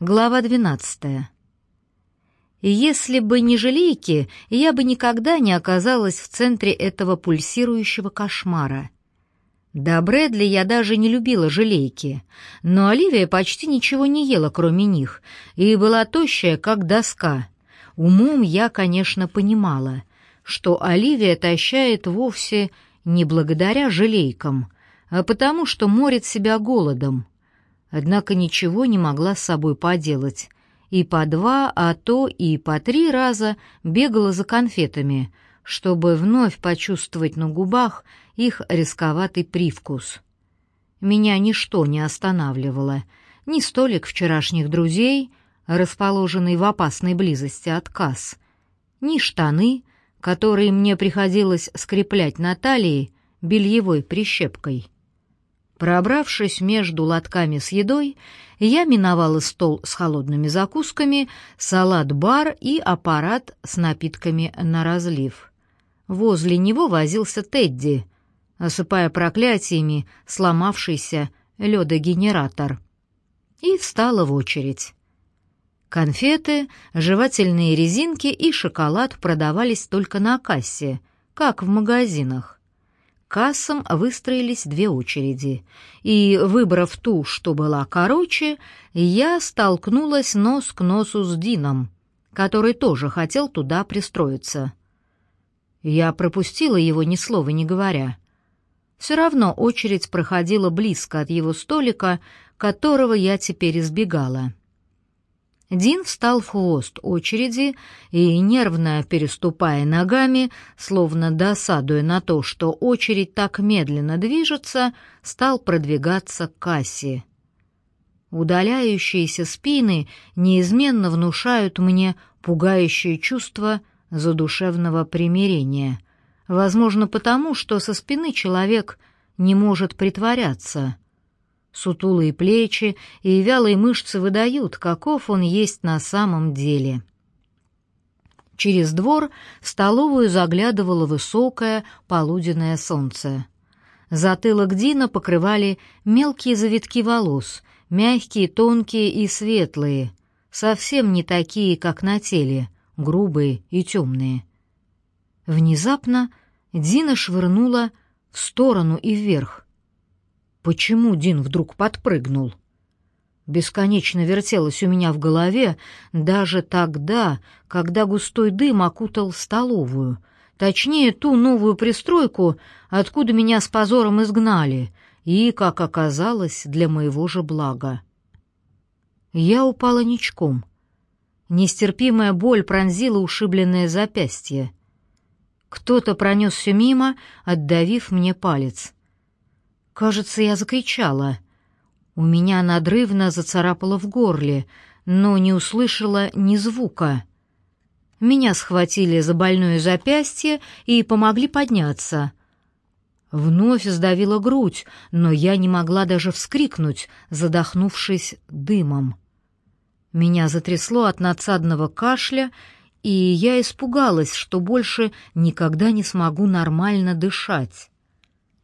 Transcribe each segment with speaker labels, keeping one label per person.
Speaker 1: Глава 12. Если бы не желейки, я бы никогда не оказалась в центре этого пульсирующего кошмара. До Брэдли я даже не любила желейки, но Оливия почти ничего не ела, кроме них, и была тощая, как доска. Умом я, конечно, понимала, что Оливия тащает вовсе не благодаря желейкам, а потому что морит себя голодом — однако ничего не могла с собой поделать. И по два, а то и по три раза бегала за конфетами, чтобы вновь почувствовать на губах их рисковатый привкус. Меня ничто не останавливало, ни столик вчерашних друзей, расположенный в опасной близости от касс, ни штаны, которые мне приходилось скреплять на талии бельевой прищепкой. Пробравшись между лотками с едой, я миновала стол с холодными закусками, салат-бар и аппарат с напитками на разлив. Возле него возился Тедди, осыпая проклятиями сломавшийся ледогенератор. И встала в очередь. Конфеты, жевательные резинки и шоколад продавались только на кассе, как в магазинах кассам выстроились две очереди, и, выбрав ту, что была короче, я столкнулась нос к носу с Дином, который тоже хотел туда пристроиться. Я пропустила его ни слова не говоря. Все равно очередь проходила близко от его столика, которого я теперь избегала. Дин встал в хвост очереди и, нервно переступая ногами, словно досадуя на то, что очередь так медленно движется, стал продвигаться к кассе. Удаляющиеся спины неизменно внушают мне пугающее чувство задушевного примирения. Возможно, потому, что со спины человек не может притворяться — Сутулые плечи и вялые мышцы выдают, каков он есть на самом деле. Через двор в столовую заглядывало высокое полуденное солнце. Затылок Дина покрывали мелкие завитки волос, мягкие, тонкие и светлые, совсем не такие, как на теле, грубые и темные. Внезапно Дина швырнула в сторону и вверх. Почему Дин вдруг подпрыгнул? Бесконечно вертелось у меня в голове даже тогда, когда густой дым окутал столовую, точнее ту новую пристройку, откуда меня с позором изгнали, и, как оказалось, для моего же блага. Я упала ничком. Нестерпимая боль пронзила ушибленное запястье. Кто-то пронесся мимо, отдавив мне палец. Кажется, я закричала. У меня надрывно зацарапало в горле, но не услышала ни звука. Меня схватили за больное запястье и помогли подняться. Вновь сдавила грудь, но я не могла даже вскрикнуть, задохнувшись дымом. Меня затрясло от надсадного кашля, и я испугалась, что больше никогда не смогу нормально дышать.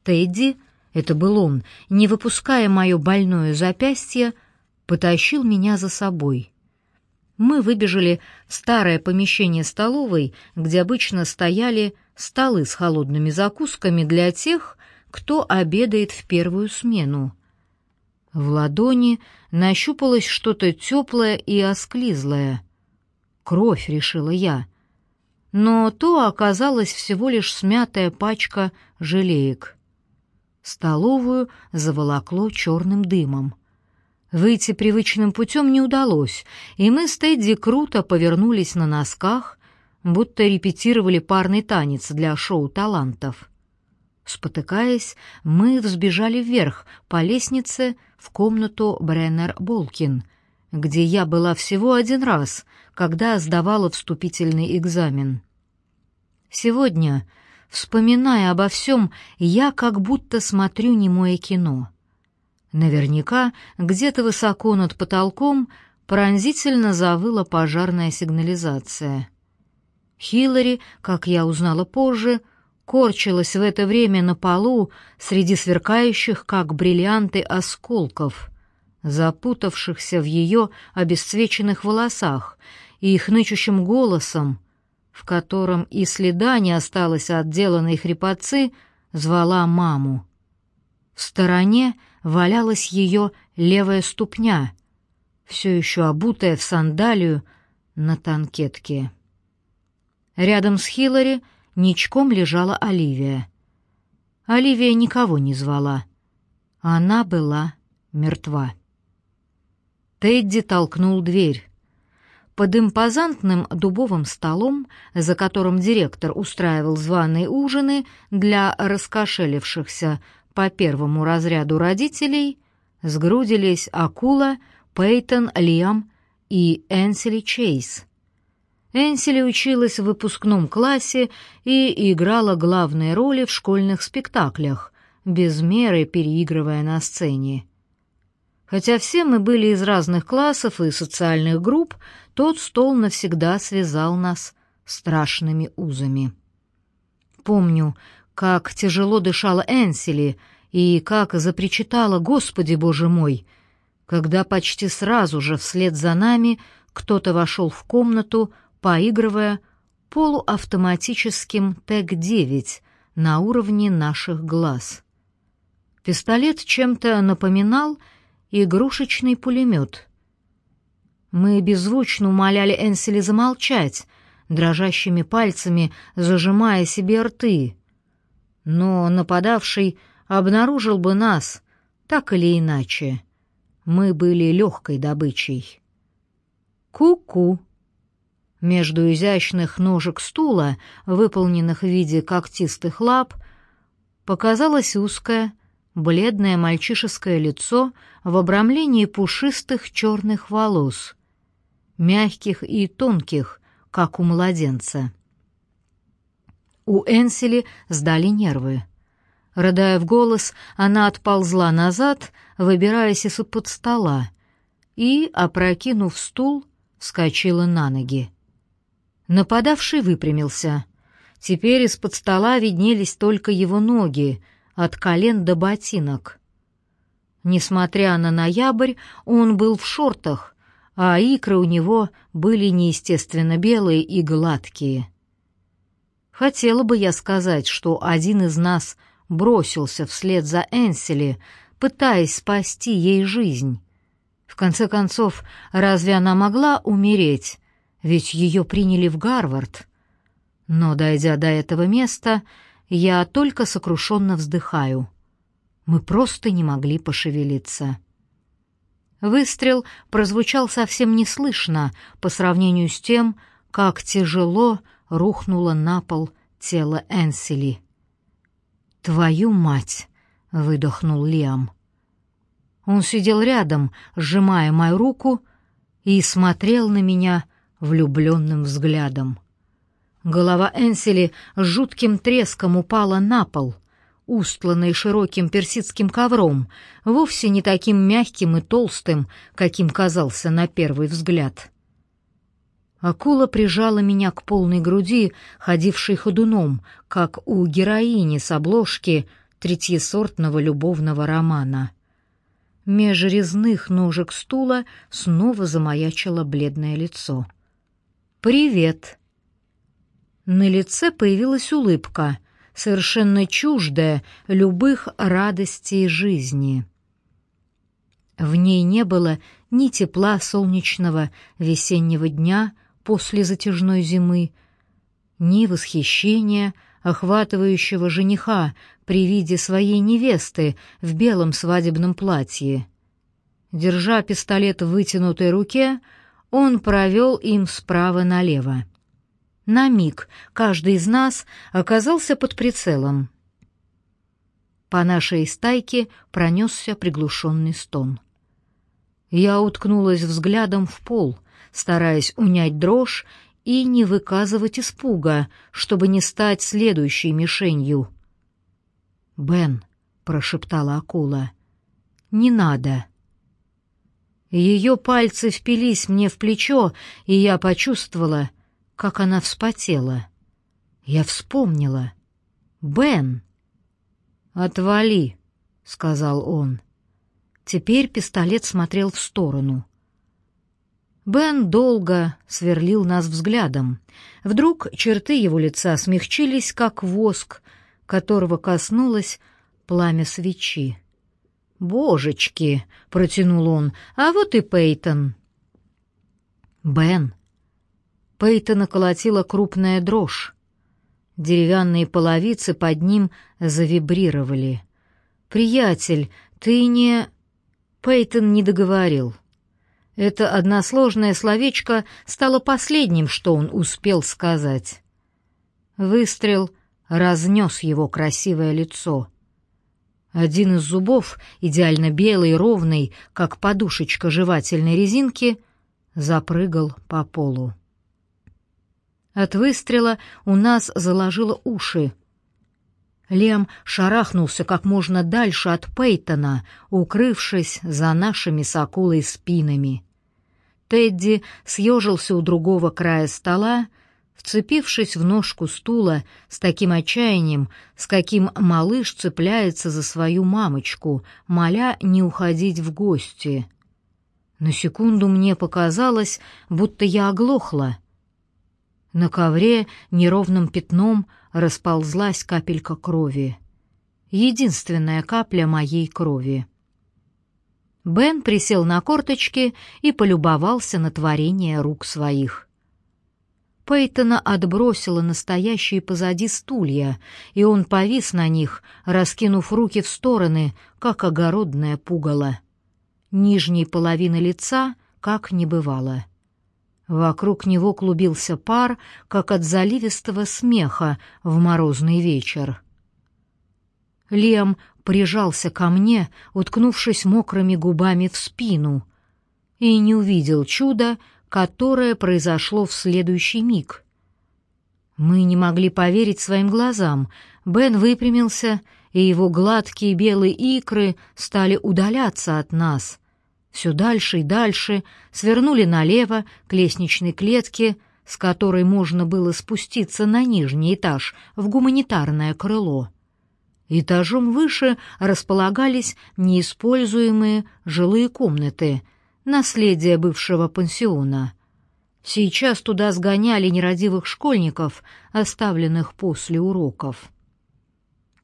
Speaker 1: Тедди это был он, не выпуская мое больное запястье, потащил меня за собой. Мы выбежали в старое помещение столовой, где обычно стояли столы с холодными закусками для тех, кто обедает в первую смену. В ладони нащупалось что-то теплое и осклизлое. Кровь, решила я. Но то оказалась всего лишь смятая пачка желеек. Столовую заволокло черным дымом. Выйти привычным путем не удалось, и мы с Тедди круто повернулись на носках, будто репетировали парный танец для шоу талантов. Спотыкаясь, мы взбежали вверх по лестнице в комнату Бреннер Болкин, где я была всего один раз, когда сдавала вступительный экзамен. Сегодня Вспоминая обо всем, я как будто смотрю немое кино. Наверняка где-то высоко над потолком пронзительно завыла пожарная сигнализация. Хиллари, как я узнала позже, корчилась в это время на полу среди сверкающих, как бриллианты, осколков. запутавшихся в ее обесцвеченных волосах, и хнычущим голосом, в котором и следа не осталось от деланной хрипотцы, звала маму. В стороне валялась ее левая ступня, все еще обутая в сандалию на танкетке. Рядом с Хиллари ничком лежала Оливия. Оливия никого не звала. Она была мертва. Тедди толкнул дверь. Под импозантным дубовым столом, за которым директор устраивал званые ужины для раскошелившихся по первому разряду родителей, сгрудились Акула, Пейтон, Лиам и Энсели Чейз. Энсели училась в выпускном классе и играла главные роли в школьных спектаклях, без меры переигрывая на сцене. Хотя все мы были из разных классов и социальных групп, тот стол навсегда связал нас страшными узами. Помню, как тяжело дышала Энсели и как запричитала «Господи, Боже мой!», когда почти сразу же вслед за нами кто-то вошел в комнату, поигрывая полуавтоматическим ТЭК-9 на уровне наших глаз. Пистолет чем-то напоминал игрушечный пулемет. Мы беззвучно умоляли Энсели замолчать, дрожащими пальцами зажимая себе рты. Но нападавший обнаружил бы нас, так или иначе. Мы были легкой добычей. Ку-ку. Между изящных ножек стула, выполненных в виде когтистых лап, показалась узкая, бледное мальчишеское лицо в обрамлении пушистых черных волос, мягких и тонких, как у младенца. У Энсели сдали нервы. Рыдая в голос, она отползла назад, выбираясь из-под стола, и, опрокинув стул, вскочила на ноги. Нападавший выпрямился. Теперь из-под стола виднелись только его ноги, от колен до ботинок. Несмотря на ноябрь, он был в шортах, а икры у него были неестественно белые и гладкие. Хотела бы я сказать, что один из нас бросился вслед за Энсели, пытаясь спасти ей жизнь. В конце концов, разве она могла умереть? Ведь ее приняли в Гарвард. Но, дойдя до этого места, я только сокрушенно вздыхаю. Мы просто не могли пошевелиться. Выстрел прозвучал совсем неслышно по сравнению с тем, как тяжело рухнуло на пол тело Энсели. «Твою мать!» — выдохнул Лиам. Он сидел рядом, сжимая мою руку, и смотрел на меня влюбленным взглядом. Голова Энсели с жутким треском упала на пол, устланный широким персидским ковром, вовсе не таким мягким и толстым, каким казался на первый взгляд. Акула прижала меня к полной груди, ходившей ходуном, как у героини с обложки третьесортного любовного романа. Меж резных ножек стула снова замаячило бледное лицо. «Привет!» На лице появилась улыбка, совершенно чуждая любых радостей жизни. В ней не было ни тепла солнечного весеннего дня после затяжной зимы, ни восхищения, охватывающего жениха при виде своей невесты в белом свадебном платье. Держа пистолет в вытянутой руке, он провел им справа налево. На миг каждый из нас оказался под прицелом. По нашей стайке пронесся приглушенный стон. Я уткнулась взглядом в пол, стараясь унять дрожь и не выказывать испуга, чтобы не стать следующей мишенью. «Бен», — прошептала акула, — «не надо». Ее пальцы впились мне в плечо, и я почувствовала, как она вспотела. Я вспомнила. «Бен!» «Отвали!» — сказал он. Теперь пистолет смотрел в сторону. Бен долго сверлил нас взглядом. Вдруг черты его лица смягчились, как воск, которого коснулось пламя свечи. «Божечки!» — протянул он. «А вот и Пейтон!» «Бен!» Пейтона колотила крупная дрожь. Деревянные половицы под ним завибрировали. «Приятель, ты не...» Пейтон не договорил. Это односложное словечко стало последним, что он успел сказать. Выстрел разнес его красивое лицо. Один из зубов, идеально белый ровный, как подушечка жевательной резинки, запрыгал по полу. От выстрела у нас заложило уши. Лем шарахнулся как можно дальше от Пейтона, укрывшись за нашими с акулой спинами. Тедди съежился у другого края стола, вцепившись в ножку стула с таким отчаянием, с каким малыш цепляется за свою мамочку, моля не уходить в гости. На секунду мне показалось, будто я оглохла. На ковре неровным пятном расползлась капелька крови. Единственная капля моей крови. Бен присел на корточки и полюбовался на творение рук своих. Пейтона отбросило настоящие позади стулья, и он повис на них, раскинув руки в стороны, как огородное пугало. Нижней половины лица как не бывало. Вокруг него клубился пар, как от заливистого смеха в морозный вечер. Лем прижался ко мне, уткнувшись мокрыми губами в спину, и не увидел чуда, которое произошло в следующий миг. Мы не могли поверить своим глазам. Бен выпрямился, и его гладкие белые икры стали удаляться от нас. Все дальше и дальше свернули налево к лестничной клетке, с которой можно было спуститься на нижний этаж в гуманитарное крыло. Этажом выше располагались неиспользуемые жилые комнаты, наследие бывшего пансиона. Сейчас туда сгоняли нерадивых школьников, оставленных после уроков.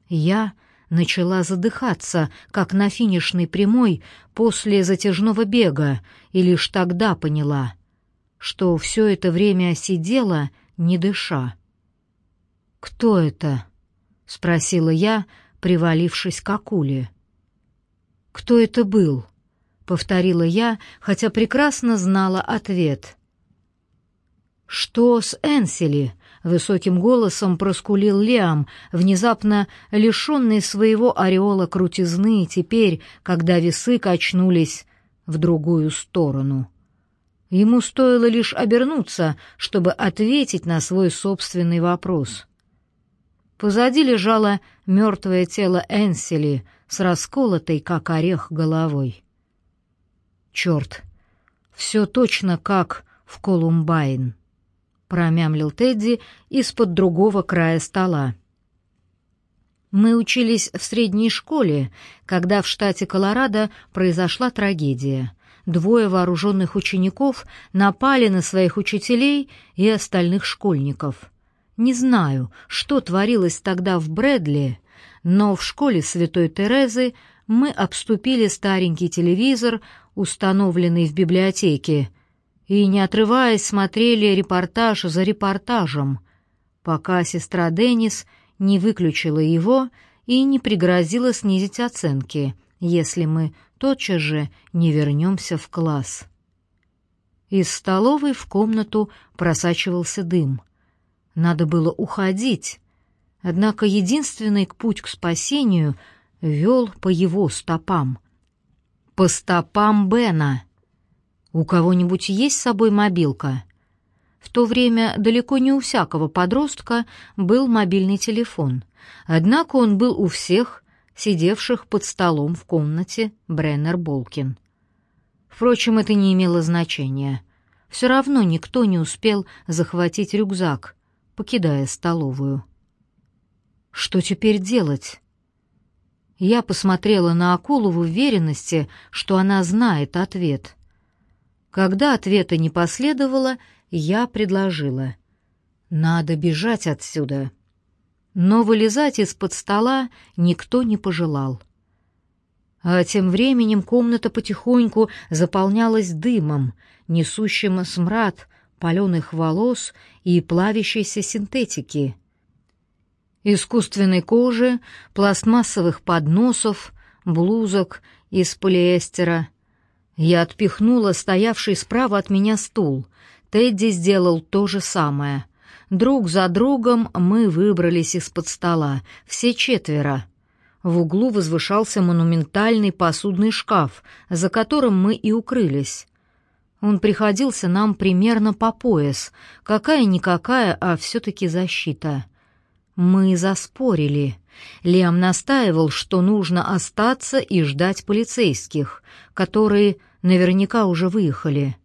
Speaker 1: Я начала задыхаться, как на финишной прямой после затяжного бега, и лишь тогда поняла, что все это время сидела, не дыша. «Кто это?» — спросила я, привалившись к акуле. «Кто это был?» — повторила я, хотя прекрасно знала ответ. «Что с Энсели?» — высоким голосом проскулил Лиам, внезапно лишенный своего ореола крутизны теперь, когда весы качнулись в другую сторону. Ему стоило лишь обернуться, чтобы ответить на свой собственный вопрос. Позади лежало мертвое тело Энсели с расколотой, как орех, головой. «Черт! Все точно как в Колумбайн», — промямлил Тедди из-под другого края стола. Мы учились в средней школе, когда в штате Колорадо произошла трагедия. Двое вооруженных учеников напали на своих учителей и остальных школьников — не знаю, что творилось тогда в Брэдли, но в школе Святой Терезы мы обступили старенький телевизор, установленный в библиотеке, и, не отрываясь, смотрели репортаж за репортажем, пока сестра Деннис не выключила его и не пригрозила снизить оценки, если мы тотчас же не вернемся в класс. Из столовой в комнату просачивался дым. Надо было уходить. Однако единственный путь к спасению вел по его стопам. По стопам Бена. У кого-нибудь есть с собой мобилка? В то время далеко не у всякого подростка был мобильный телефон. Однако он был у всех, сидевших под столом в комнате Бреннер Болкин. Впрочем, это не имело значения. Все равно никто не успел захватить рюкзак, покидая столовую. Что теперь делать? Я посмотрела на акулу в уверенности, что она знает ответ. Когда ответа не последовало, я предложила. «Надо бежать отсюда». Но вылезать из-под стола никто не пожелал. А тем временем комната потихоньку заполнялась дымом, несущим смрад паленых волос и плавящейся синтетики — искусственной кожи, пластмассовых подносов, блузок из полиэстера. Я отпихнула стоявший справа от меня стул. Тедди сделал то же самое. Друг за другом мы выбрались из-под стола, все четверо. В углу возвышался монументальный посудный шкаф, за которым мы и укрылись. Он приходился нам примерно по пояс, какая-никакая, а все-таки защита — мы заспорили. Лиам настаивал, что нужно остаться и ждать полицейских, которые наверняка уже выехали.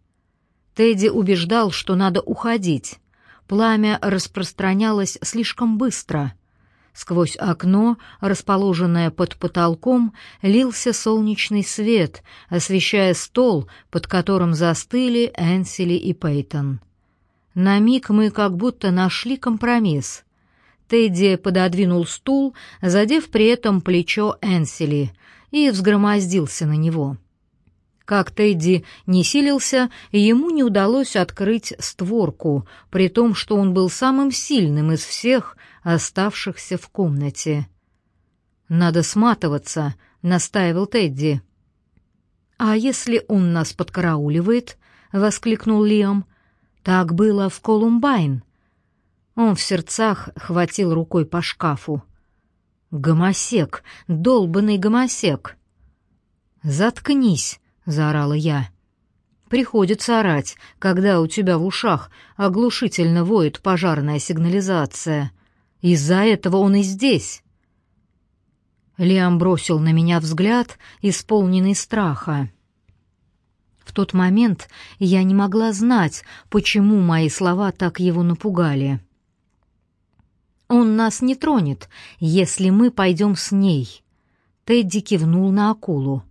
Speaker 1: Тедди убеждал, что надо уходить. Пламя распространялось слишком быстро. Сквозь окно, расположенное под потолком, лился солнечный свет, освещая стол, под которым застыли Энсели и Пейтон. На миг мы как будто нашли компромисс. Тедди пододвинул стул, задев при этом плечо Энсели, и взгромоздился на него. Как Тедди не силился, ему не удалось открыть створку, при том, что он был самым сильным из всех оставшихся в комнате. «Надо сматываться», — настаивал Тедди. «А если он нас подкарауливает?» — воскликнул Лиам. «Так было в Колумбайн. Он в сердцах хватил рукой по шкафу. «Гомосек! долбанный гомосек!» «Заткнись!» — заорала я. «Приходится орать, когда у тебя в ушах оглушительно воет пожарная сигнализация. Из-за этого он и здесь». Лиам бросил на меня взгляд, исполненный страха. В тот момент я не могла знать, почему мои слова так его напугали. Он нас не тронет, если мы пойдем с ней. Тедди кивнул на акулу.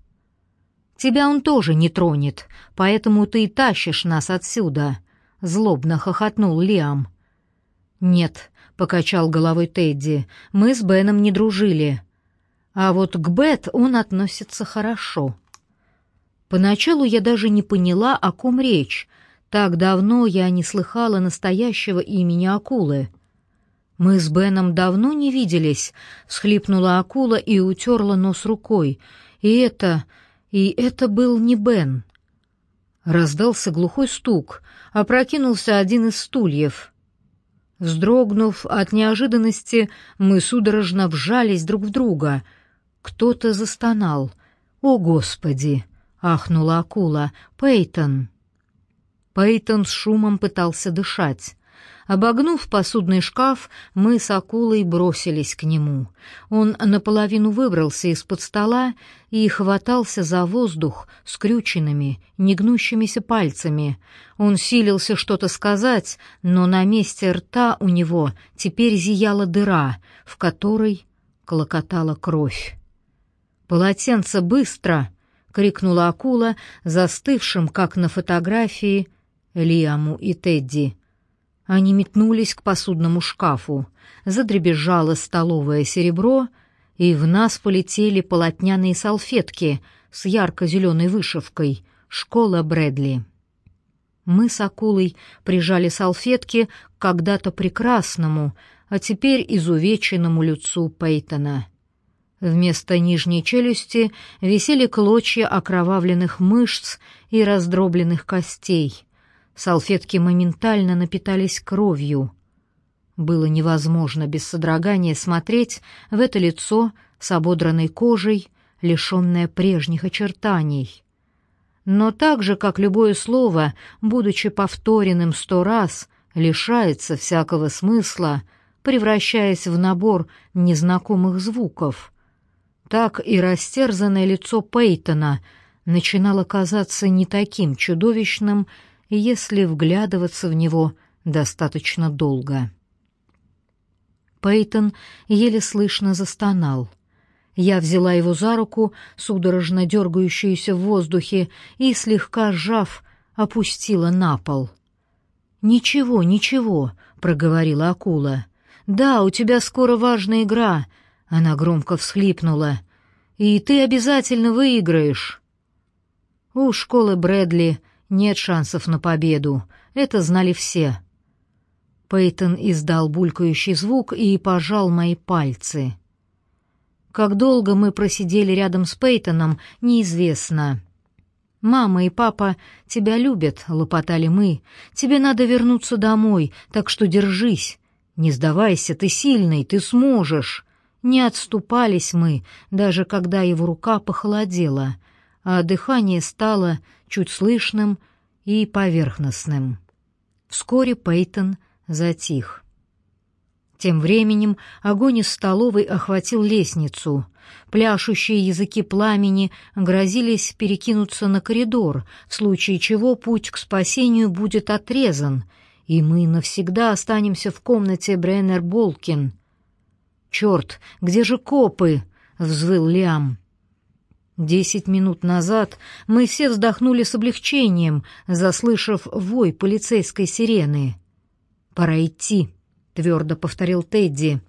Speaker 1: Тебя он тоже не тронет, поэтому ты и тащишь нас отсюда, злобно хохотнул Лиам. Нет, покачал головой Тедди. Мы с Беном не дружили. А вот к Бет он относится хорошо. Поначалу я даже не поняла, о ком речь. Так давно я не слыхала настоящего имени акулы. «Мы с Беном давно не виделись», — всхлипнула акула и утерла нос рукой. «И это... и это был не Бен». Раздался глухой стук, опрокинулся один из стульев. Вздрогнув от неожиданности, мы судорожно вжались друг в друга. Кто-то застонал. «О, Господи!» — ахнула акула. «Пейтон!» Пейтон с шумом пытался дышать. Обогнув посудный шкаф, мы с акулой бросились к нему. Он наполовину выбрался из-под стола и хватался за воздух скрюченными, негнущимися пальцами. Он силился что-то сказать, но на месте рта у него теперь зияла дыра, в которой клокотала кровь. «Полотенце быстро!» — крикнула акула, застывшим, как на фотографии, Лиаму и Тедди. Они метнулись к посудному шкафу. Задребезжало столовое серебро, и в нас полетели полотняные салфетки с ярко-зеленой вышивкой «Школа Брэдли». Мы с акулой прижали салфетки к когда-то прекрасному, а теперь изувеченному лицу Пейтона. Вместо нижней челюсти висели клочья окровавленных мышц и раздробленных костей. Салфетки моментально напитались кровью. Было невозможно без содрогания смотреть в это лицо с ободранной кожей, лишенное прежних очертаний. Но так же, как любое слово, будучи повторенным сто раз, лишается всякого смысла, превращаясь в набор незнакомых звуков, так и растерзанное лицо Пейтона начинало казаться не таким чудовищным, если вглядываться в него достаточно долго. Пейтон еле слышно застонал. Я взяла его за руку, судорожно дергающуюся в воздухе, и, слегка сжав, опустила на пол. «Ничего, ничего», — проговорила акула. «Да, у тебя скоро важная игра», — она громко всхлипнула. «И ты обязательно выиграешь». У школы Брэдли нет шансов на победу, это знали все. Пейтон издал булькающий звук и пожал мои пальцы. Как долго мы просидели рядом с Пейтоном, неизвестно. «Мама и папа тебя любят», — лопотали мы. «Тебе надо вернуться домой, так что держись. Не сдавайся, ты сильный, ты сможешь». Не отступались мы, даже когда его рука похолодела, а дыхание стало чуть слышным и поверхностным. Вскоре Пейтон затих. Тем временем огонь из столовой охватил лестницу. Пляшущие языки пламени грозились перекинуться на коридор, в случае чего путь к спасению будет отрезан, и мы навсегда останемся в комнате Бреннер Болкин. «Черт, где же копы?» — взвыл Лиам. Десять минут назад мы все вздохнули с облегчением, заслышав вой полицейской сирены. «Пора идти», — твердо повторил Тедди.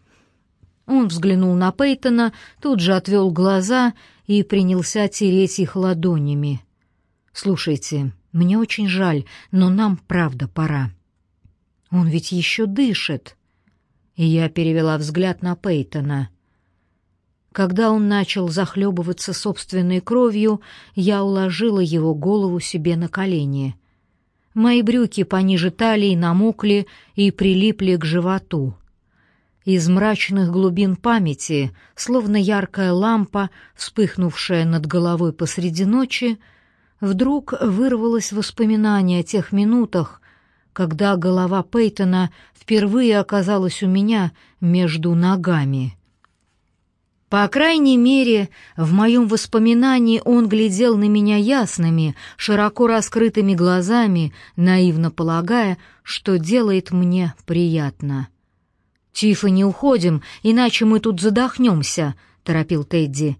Speaker 1: Он взглянул на Пейтона, тут же отвел глаза и принялся тереть их ладонями. «Слушайте, мне очень жаль, но нам правда пора». «Он ведь еще дышит». И я перевела взгляд на Пейтона — когда он начал захлебываться собственной кровью, я уложила его голову себе на колени. Мои брюки пониже талии намокли и прилипли к животу. Из мрачных глубин памяти, словно яркая лампа, вспыхнувшая над головой посреди ночи, вдруг вырвалось воспоминание о тех минутах, когда голова Пейтона впервые оказалась у меня между ногами. По крайней мере, в моем воспоминании он глядел на меня ясными, широко раскрытыми глазами, наивно полагая, что делает мне приятно. «Тифа, не уходим, иначе мы тут задохнемся», — торопил Тедди.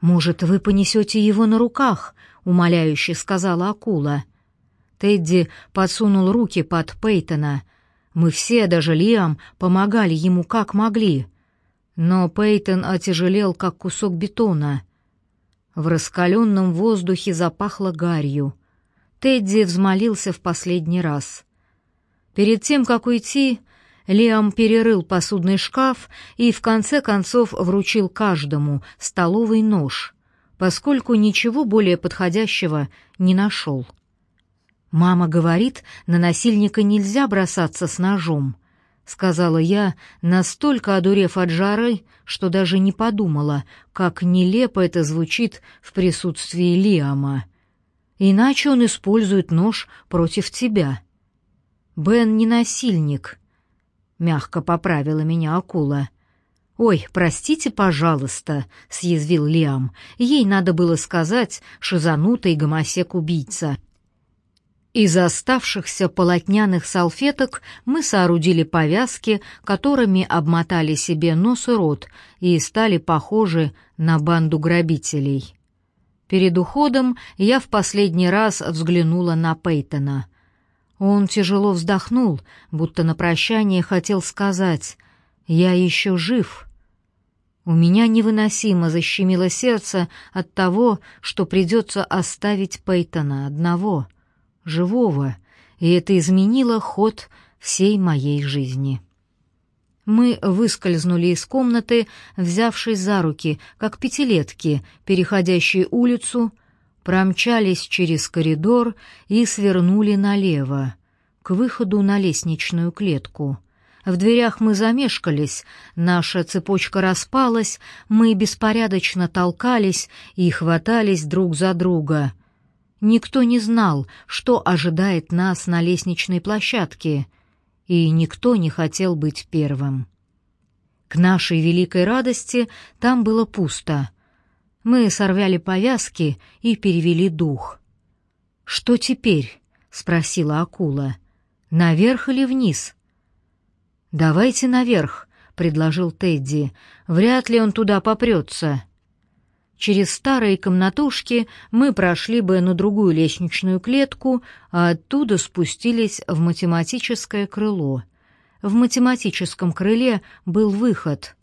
Speaker 1: «Может, вы понесете его на руках?» — умоляюще сказала акула. Тедди подсунул руки под Пейтона. Мы все, даже Лиам, помогали ему как могли — но Пейтон отяжелел, как кусок бетона. В раскаленном воздухе запахло гарью. Тедди взмолился в последний раз. Перед тем, как уйти, Лиам перерыл посудный шкаф и в конце концов вручил каждому столовый нож, поскольку ничего более подходящего не нашел. Мама говорит, на насильника нельзя бросаться с ножом сказала я, настолько одурев от жары, что даже не подумала, как нелепо это звучит в присутствии Лиама. Иначе он использует нож против тебя. Бен не насильник, мягко поправила меня акула. «Ой, простите, пожалуйста», — съязвил Лиам. «Ей надо было сказать, шизанутый гомосек-убийца». Из оставшихся полотняных салфеток мы соорудили повязки, которыми обмотали себе нос и рот и стали похожи на банду грабителей. Перед уходом я в последний раз взглянула на Пейтона. Он тяжело вздохнул, будто на прощание хотел сказать «Я еще жив». У меня невыносимо защемило сердце от того, что придется оставить Пейтона одного — живого, и это изменило ход всей моей жизни. Мы выскользнули из комнаты, взявшись за руки, как пятилетки, переходящие улицу, промчались через коридор и свернули налево, к выходу на лестничную клетку. В дверях мы замешкались, наша цепочка распалась, мы беспорядочно толкались и хватались друг за друга. Никто не знал, что ожидает нас на лестничной площадке, и никто не хотел быть первым. К нашей великой радости там было пусто. Мы сорвали повязки и перевели дух. «Что теперь?» — спросила акула. «Наверх или вниз?» «Давайте наверх», — предложил Тедди. «Вряд ли он туда попрется». Через старые комнатушки мы прошли бы на другую лестничную клетку, а оттуда спустились в математическое крыло. В математическом крыле был выход.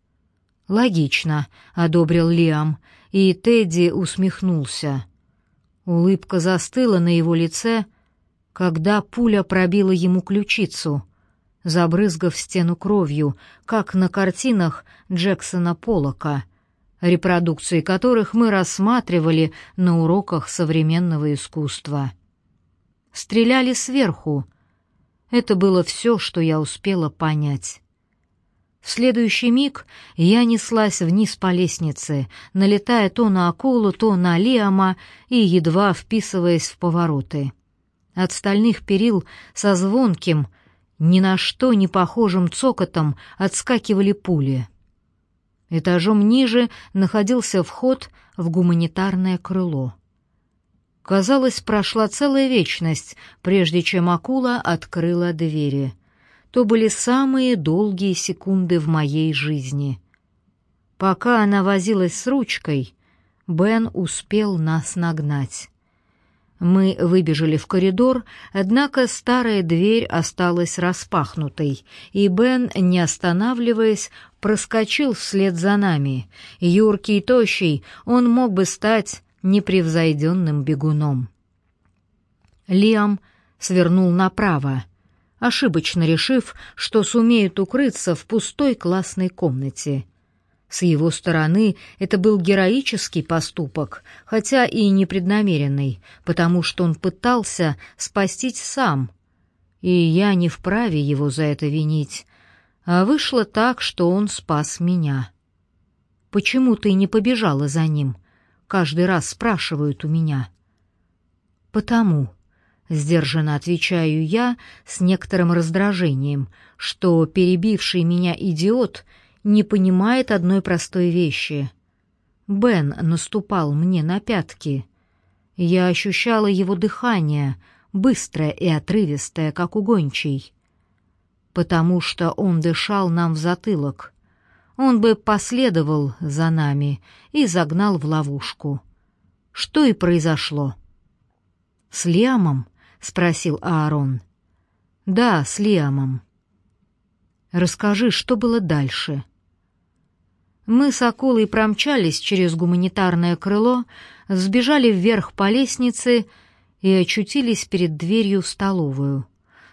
Speaker 1: «Логично», — одобрил Лиам, и Тедди усмехнулся. Улыбка застыла на его лице, когда пуля пробила ему ключицу, забрызгав стену кровью, как на картинах Джексона Поллока — репродукции которых мы рассматривали на уроках современного искусства. Стреляли сверху. Это было все, что я успела понять. В следующий миг я неслась вниз по лестнице, налетая то на акулу, то на Лиама и едва вписываясь в повороты. От стальных перил со звонким, ни на что не похожим цокотом отскакивали пули — Этажом ниже находился вход в гуманитарное крыло. Казалось, прошла целая вечность, прежде чем акула открыла двери. То были самые долгие секунды в моей жизни. Пока она возилась с ручкой, Бен успел нас нагнать. Мы выбежали в коридор, однако старая дверь осталась распахнутой, и Бен, не останавливаясь, проскочил вслед за нами. Юркий и тощий, он мог бы стать непревзойденным бегуном. Лиам свернул направо, ошибочно решив, что сумеет укрыться в пустой классной комнате — с его стороны это был героический поступок, хотя и непреднамеренный, потому что он пытался спастись сам. И я не вправе его за это винить. А вышло так, что он спас меня. «Почему ты не побежала за ним?» — каждый раз спрашивают у меня. «Потому», — сдержанно отвечаю я с некоторым раздражением, что перебивший меня идиот — не понимает одной простой вещи. Бен наступал мне на пятки. Я ощущала его дыхание, быстрое и отрывистое, как у гончей. Потому что он дышал нам в затылок. Он бы последовал за нами и загнал в ловушку. Что и произошло. «С Лиамом?» — спросил Аарон. «Да, с Лиамом». «Расскажи, что было дальше?» Мы с акулой промчались через гуманитарное крыло, сбежали вверх по лестнице и очутились перед дверью в столовую.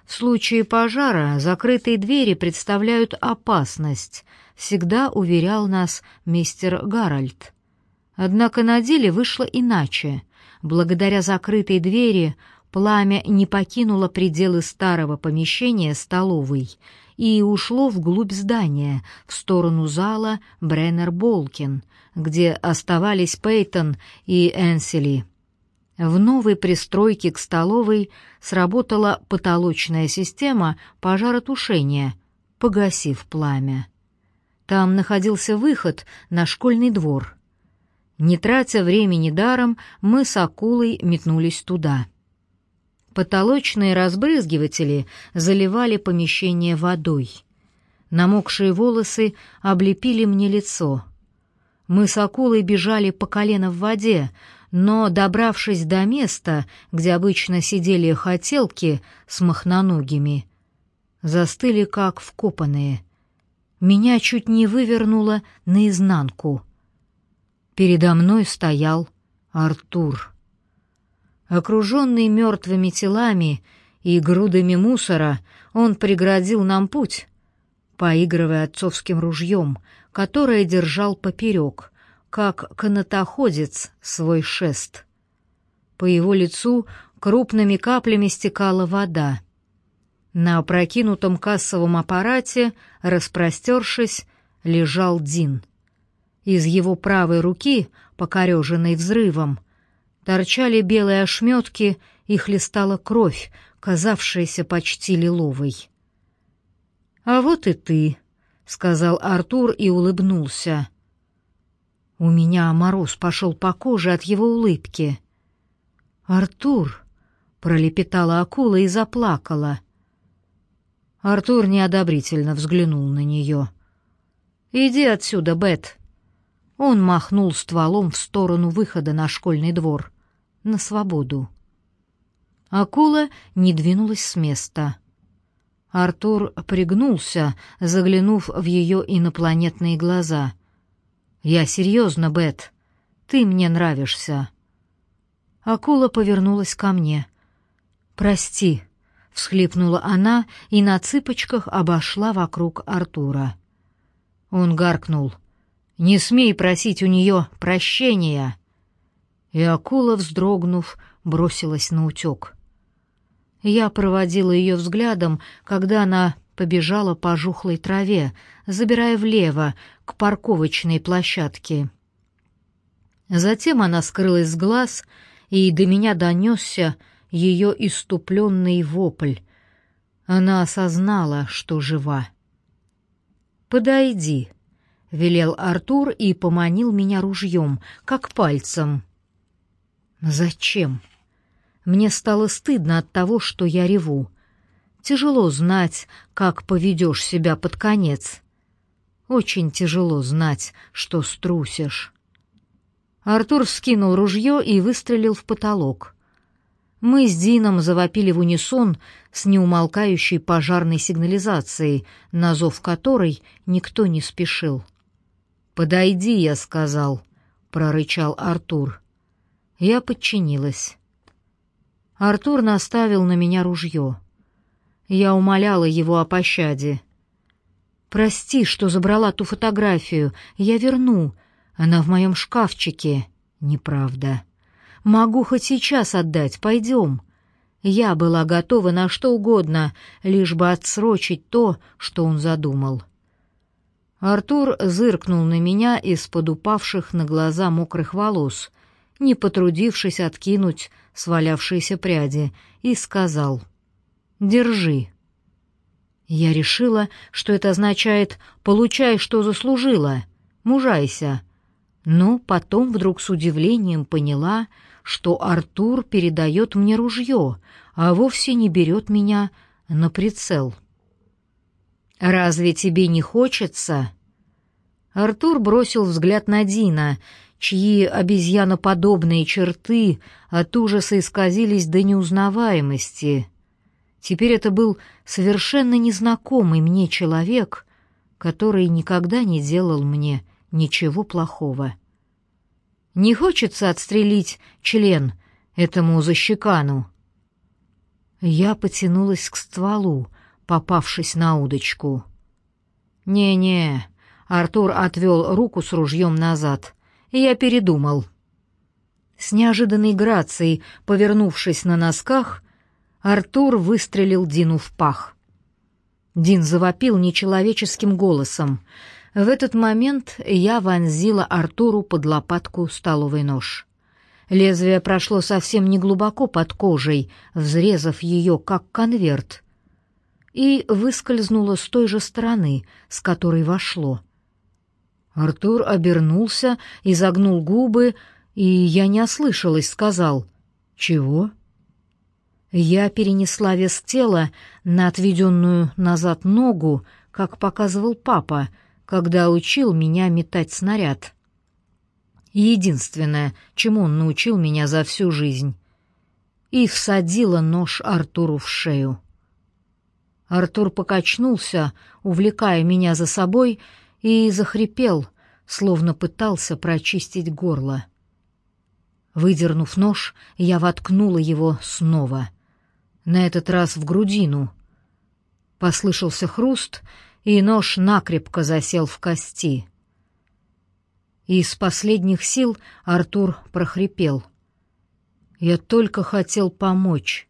Speaker 1: В случае пожара закрытые двери представляют опасность, всегда уверял нас мистер Гарольд. Однако на деле вышло иначе. Благодаря закрытой двери пламя не покинуло пределы старого помещения столовой — и ушло вглубь здания, в сторону зала Бреннер-Болкин, где оставались Пейтон и Энсели. В новой пристройке к столовой сработала потолочная система пожаротушения, погасив пламя. Там находился выход на школьный двор. Не тратя времени даром, мы с акулой метнулись туда — Потолочные разбрызгиватели заливали помещение водой. Намокшие волосы облепили мне лицо. Мы с акулой бежали по колено в воде, но, добравшись до места, где обычно сидели хотелки с махноногими, застыли как вкопанные. Меня чуть не вывернуло наизнанку. Передо мной стоял Артур. Окруженный мертвыми телами и грудами мусора, он преградил нам путь, поигрывая отцовским ружьем, которое держал поперек, как канатоходец свой шест. По его лицу крупными каплями стекала вода. На опрокинутом кассовом аппарате, распростершись, лежал Дин. Из его правой руки, покореженной взрывом, торчали белые ошметки и хлестала кровь, казавшаяся почти лиловой. «А вот и ты», — сказал Артур и улыбнулся. У меня мороз пошел по коже от его улыбки. «Артур», — пролепетала акула и заплакала. Артур неодобрительно взглянул на нее. «Иди отсюда, Бет». Он махнул стволом в сторону выхода на школьный двор. На свободу. Акула не двинулась с места. Артур пригнулся, заглянув в ее инопланетные глаза. «Я серьезно, Бет. Ты мне нравишься». Акула повернулась ко мне. «Прости», — всхлипнула она и на цыпочках обошла вокруг Артура. Он гаркнул. «Не смей просить у нее прощения!» И акула, вздрогнув, бросилась на утек. Я проводила ее взглядом, когда она побежала по жухлой траве, забирая влево, к парковочной площадке. Затем она скрылась с глаз, и до меня донесся ее иступленный вопль. Она осознала, что жива. «Подойди», — велел Артур и поманил меня ружьем, как пальцем. «Зачем?» Мне стало стыдно от того, что я реву. Тяжело знать, как поведешь себя под конец. Очень тяжело знать, что струсишь. Артур вскинул ружье и выстрелил в потолок. Мы с Дином завопили в унисон с неумолкающей пожарной сигнализацией, на зов которой никто не спешил. «Подойди», — я сказал, — прорычал Артур. Я подчинилась. Артур наставил на меня ружье. Я умоляла его о пощаде. «Прости, что забрала ту фотографию. Я верну. Она в моем шкафчике». «Неправда. Могу хоть сейчас отдать. Пойдем». Я была готова на что угодно, лишь бы отсрочить то, что он задумал. Артур зыркнул на меня из-под упавших на глаза мокрых волос, не потрудившись откинуть свалявшиеся пряди, и сказал «Держи». Я решила, что это означает «получай, что заслужила, мужайся». Но потом вдруг с удивлением поняла, что Артур передает мне ружье, а вовсе не берет меня на прицел. «Разве тебе не хочется?» Артур бросил взгляд на Дина, чьи обезьяноподобные черты от ужаса исказились до неузнаваемости. Теперь это был совершенно незнакомый мне человек, который никогда не делал мне ничего плохого. Не хочется отстрелить член этому защекану. Я потянулась к стволу, попавшись на удочку. «Не-не», — Артур отвел руку с ружьем назад. Я передумал. С неожиданной грацией, повернувшись на носках, Артур выстрелил Дину в пах. Дин завопил нечеловеческим голосом. В этот момент я вонзила Артуру под лопатку столовый нож. Лезвие прошло совсем не глубоко под кожей, взрезав ее как конверт, и выскользнуло с той же стороны, с которой вошло — Артур обернулся, изогнул губы, и я не ослышалась, сказал «Чего?» Я перенесла вес тела на отведенную назад ногу, как показывал папа, когда учил меня метать снаряд. Единственное, чему он научил меня за всю жизнь. И всадила нож Артуру в шею. Артур покачнулся, увлекая меня за собой, и захрипел, словно пытался прочистить горло. Выдернув нож, я воткнула его снова, на этот раз в грудину. Послышался хруст, и нож накрепко засел в кости. Из последних сил Артур прохрипел. «Я только хотел помочь».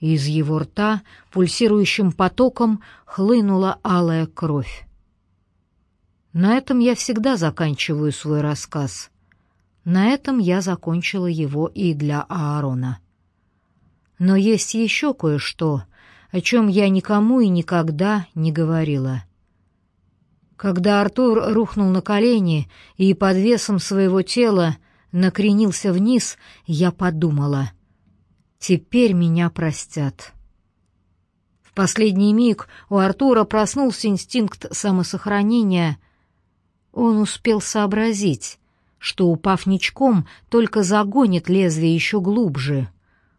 Speaker 1: Из его рта пульсирующим потоком хлынула алая кровь. На этом я всегда заканчиваю свой рассказ. На этом я закончила его и для Аарона. Но есть еще кое-что, о чем я никому и никогда не говорила. Когда Артур рухнул на колени и под весом своего тела накренился вниз, я подумала, «Теперь меня простят». В последний миг у Артура проснулся инстинкт самосохранения — Он успел сообразить, что, упав ничком, только загонит лезвие еще глубже.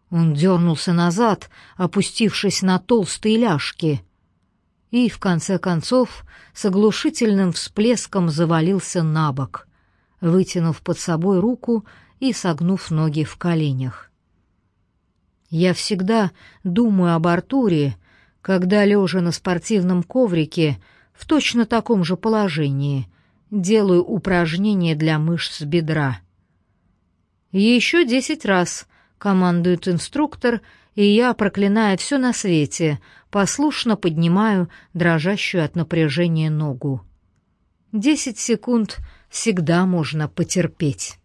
Speaker 1: Он дернулся назад, опустившись на толстые ляжки, и, в конце концов, с оглушительным всплеском завалился на бок, вытянув под собой руку и согнув ноги в коленях. Я всегда думаю об Артуре, когда, лежа на спортивном коврике, в точно таком же положении, делаю упражнения для мышц бедра. Еще десять раз командует инструктор, и я, проклиная все на свете, послушно поднимаю дрожащую от напряжения ногу. Десять секунд всегда можно потерпеть.